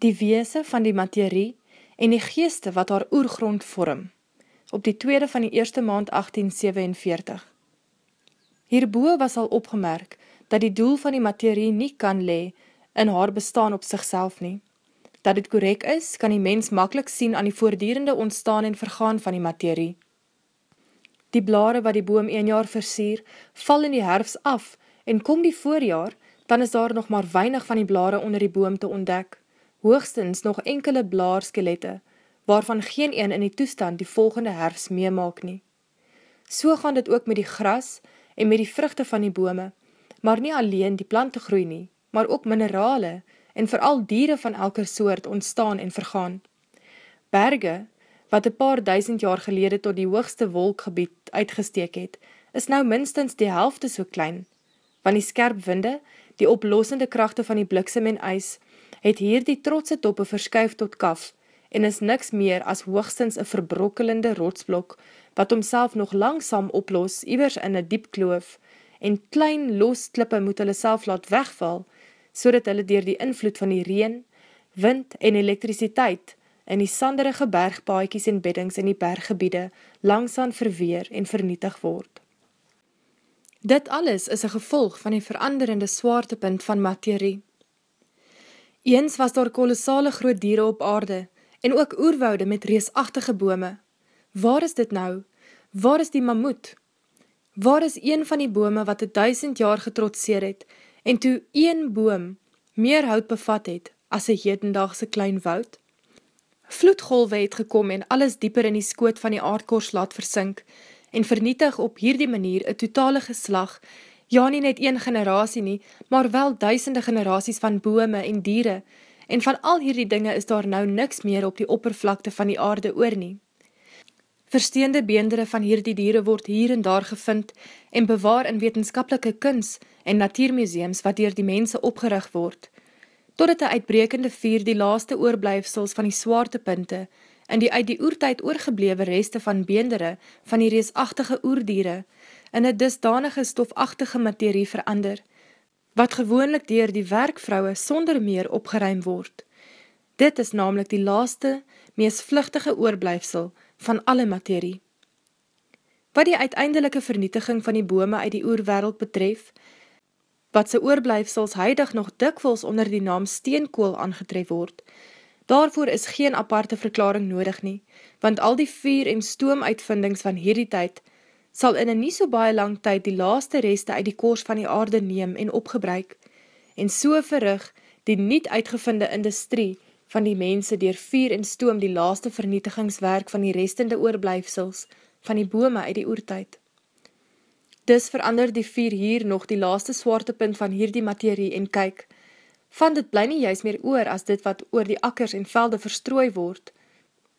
die weese van die materie en die geeste wat haar oergrond vorm, op die tweede van die eerste maand 1847. Hierboe was al opgemerk, dat die doel van die materie nie kan le in haar bestaan op sigself nie. Dat dit korek is, kan die mens makkelijk sien aan die voordierende ontstaan en vergaan van die materie. Die blare wat die boom een jaar versier, val in die herfs af en kom die voorjaar, dan is daar nog maar weinig van die blare onder die boom te ontdek, hoogstens nog enkele blaarskelette, waarvan geen een in die toestand die volgende herfs meemaak nie. So gaan dit ook met die gras en met die vruchte van die bome, maar nie alleen die plante groei nie, maar ook minerale en vooral diere van elke soort ontstaan en vergaan. Berge, wat een paar duisend jaar gelede tot die hoogste wolkgebied uitgesteek het, is nou minstens die helfte so klein, want die skerp winde, die oplossende krachte van die bliksem en ijs, het hier die trotse toppe verskuif tot kaf, en is niks meer as hoogstens een verbrokkelende rotsblok, wat homself nog langsam oplos, iwers in een diep kloof, en klein los klippe moet hulle self laat wegval, so dat hulle dier die invloed van die reen, wind en elektriciteit in die sanderige bergpaaikies en beddings in die berggebiede langsaan verweer en vernietig word. Dit alles is een gevolg van die veranderende swaartepunt van materie. Eens was daar kolossale groot dieren op aarde en ook oerwoude met reesachtige bome. Waar is dit nou? Waar is die mammoet? Waar is een van die bome wat het duisend jaar getrotseer het en toe een boom meer hout bevat het as een hedendaagse klein woud? Vloedgolwe het gekom en alles dieper in die skoot van die aardkors laat versink en vernietig op hierdie manier een totale geslag, ja nie net een generatie nie, maar wel duisende generaties van bome en diere, en van al hierdie dinge is daar nou niks meer op die oppervlakte van die aarde oor nie. Versteende beendere van hierdie diere word hier en daar gevind en bewaar in wetenskapelike kuns en natuurmuseums wat dier die mense opgerig word, totdat die uitbrekende vier die laaste oorblijfsels van die swaartepunte en die uit die oertijd oorgeblewe reste van beendere van die reesachtige oerdiere in een dusdanige stofachtige materie verander, wat gewoonlik dier die werkvrouwe sonder meer opgeruim word. Dit is namelijk die laaste, mees vluchtige oorblijfsel van alle materie. Wat die uiteindelike vernietiging van die bome uit die oerwereld betref, wat sy oorblijfsels huidig nog dikwels onder die naam steenkool aangetref word, daarvoor is geen aparte verklaring nodig nie, want al die vuur en stoomuitvindings van hierdie tyd sal in een nie so baie lang tyd die laaste reste uit die koers van die aarde neem en opgebruik, en so verrig die niet uitgevinde industrie van die mense dier vuur en stoom die laaste vernietigingswerk van die restende oorblijfsels van die bome uit die oertijd. Dis verander die vuur hier nog die laaste swaartepunt van hierdie materie en kyk, van dit bly nie juist meer oor as dit wat oor die akkers en velde verstrooi word,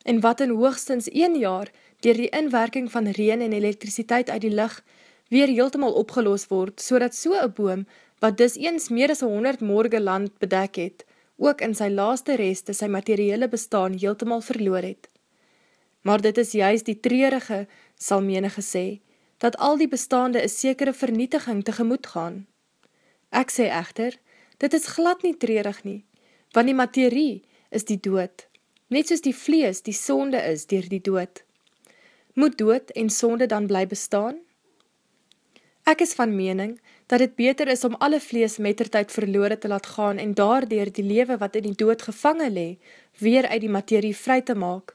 en wat in hoogstens een jaar dier die inwerking van reen en elektriciteit uit die licht weer heeltemal opgeloos word, so dat so een boom, wat dis eens meer as 100 morgen land bedek het, ook in sy laaste reste sy materiële bestaan heeltemal verloor het. Maar dit is juist die treurige, sal menige sê, dat al die bestaande een sekere vernietiging tegemoet gaan. Ek sê echter, dit is glad nie treurig nie, want die materie is die dood, net soos die vlees die sonde is dier die dood. Moet dood en sonde dan bly bestaan? Ek is van mening, dat het beter is om alle vlees mettertijd verloore te laat gaan en daardoor die lewe wat in die dood gevangen le, weer uit die materie vry te maak,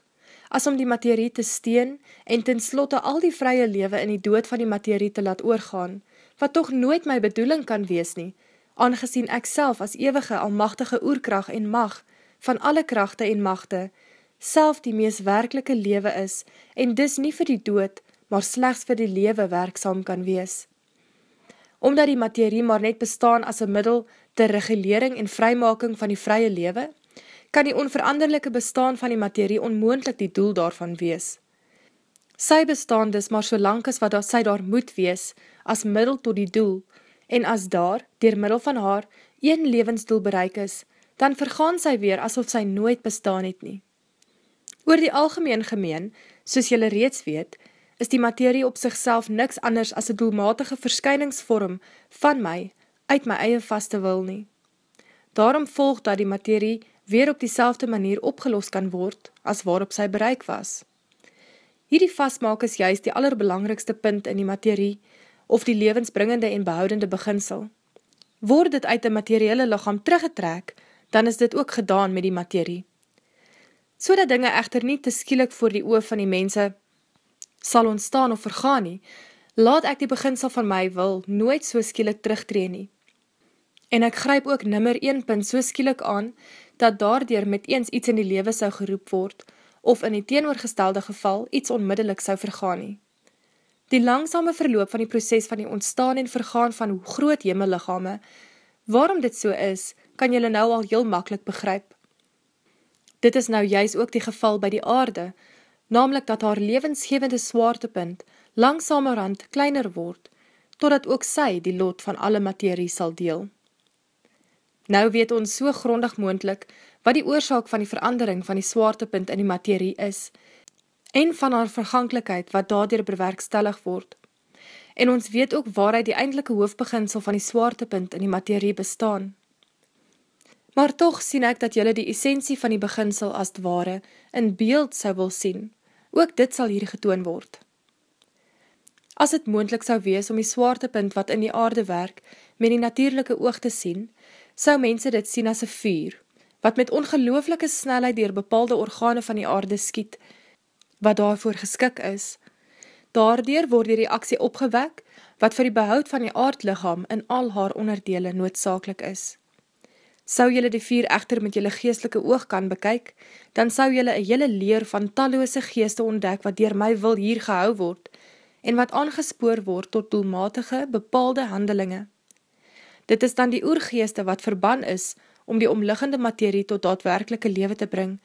as om die materie te steen en ten slotte al die vrye lewe in die dood van die materie te laat oorgaan, wat toch nooit my bedoeling kan wees nie, aangezien ek self as ewige almachtige oerkracht en mag van alle krachte en machte, self die mees werkelike lewe is en dis nie vir die dood, maar slechts vir die lewe werksam kan wees omdat die materie maar net bestaan as een middel ter regulering en vrymaking van die vrye lewe, kan die onveranderlijke bestaan van die materie onmoendlik die doel daarvan wees. Sy bestaan dus maar so lang as wat sy daar moet wees, as middel tot die doel, en as daar, dier middel van haar, een levensdoel bereik is, dan vergaan sy weer asof sy nooit bestaan het nie. Oor die algemeen gemeen, soos jylle reeds weet, is die materie op sigself niks anders as een doelmatige verskyningsvorm van my, uit my eie vaste wil nie. Daarom volg dat die materie weer op die manier opgelos kan word as waarop sy bereik was. Hierdie vastmaak is juist die allerbelangrikste punt in die materie of die levensbringende en behoudende beginsel. Word dit uit die materiële lichaam teruggetrek, dan is dit ook gedaan met die materie. So dat dinge echter nie te skielik voor die oor van die mense sal ontstaan of vergaan nie, laat ek die beginsel van my wil nooit so skielik terugtree nie. En ek gryp ook nimmer een punt so skielik aan, dat daardoor met eens iets in die lewe sou geroep word, of in die teenoorgestelde geval iets onmiddellik sou vergaan nie. Die langsame verloop van die proces van die ontstaan en vergaan van groot hemellichame, waarom dit so is, kan jylle nou al heel makkelijk begryp. Dit is nou juist ook die geval by die aarde, namelijk dat haar levensgevende swaartepunt langsamerhand kleiner word, totdat ook sy die lot van alle materie sal deel. Nou weet ons so grondig moendlik wat die oorzaak van die verandering van die swaartepunt in die materie is, en van haar verganklikheid wat daardoor bewerkstellig word. En ons weet ook waaruit die eindelike hoofbeginsel van die swaartepunt in die materie bestaan. Maar toch sien ek dat jylle die essentie van die beginsel as het ware in beeld sou wil sien, ook dit sal hier getoon word. As het moendlik sou wees om die swaartepunt wat in die aarde werk met die natuurlijke oog te sien, sou mense dit sien as een vuur, wat met ongelooflike snelheid dier bepaalde organe van die aarde skiet, wat daarvoor geskik is. Daardoor word die reaksie opgewek, wat vir die behoud van die aardlichaam in al haar onderdele noodzakelik is. Sou jylle die vier echter met jylle geestelike oog kan bekyk, dan sou jylle een jylle leer van talloose geeste ontdek wat dier my wil hier gehou word en wat aangespoor word tot doelmatige, bepaalde handelinge. Dit is dan die oergeeste wat verban is om die omliggende materie tot daadwerkelike lewe te bring,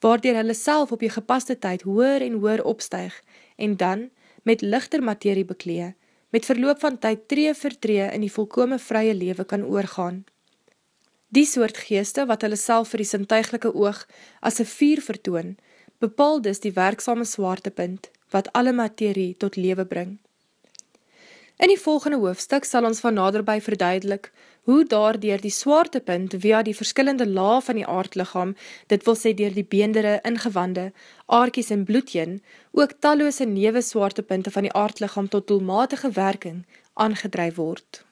waardoor hulle self op die gepaste tyd hoer en hoer opstuig en dan met lichter materie beklee, met verloop van tyd tree vir tree in die volkome vrye lewe kan oorgaan. Die soort geeste wat hulle self vir die sintuiglike oog as een vier vertoon, bepaal dus die werksame swaartepunt wat alle materie tot lewe bring. In die volgende hoofstuk sal ons van naderby verduidelik hoe daar dier die swaartepunt via die verskillende la van die aardlichaam, dit wil sê dier die beendere, ingewande, aarkies en bloedjeen, ook talloose newe swaartepunte van die aardlichaam tot doelmatige werking aangedreif word.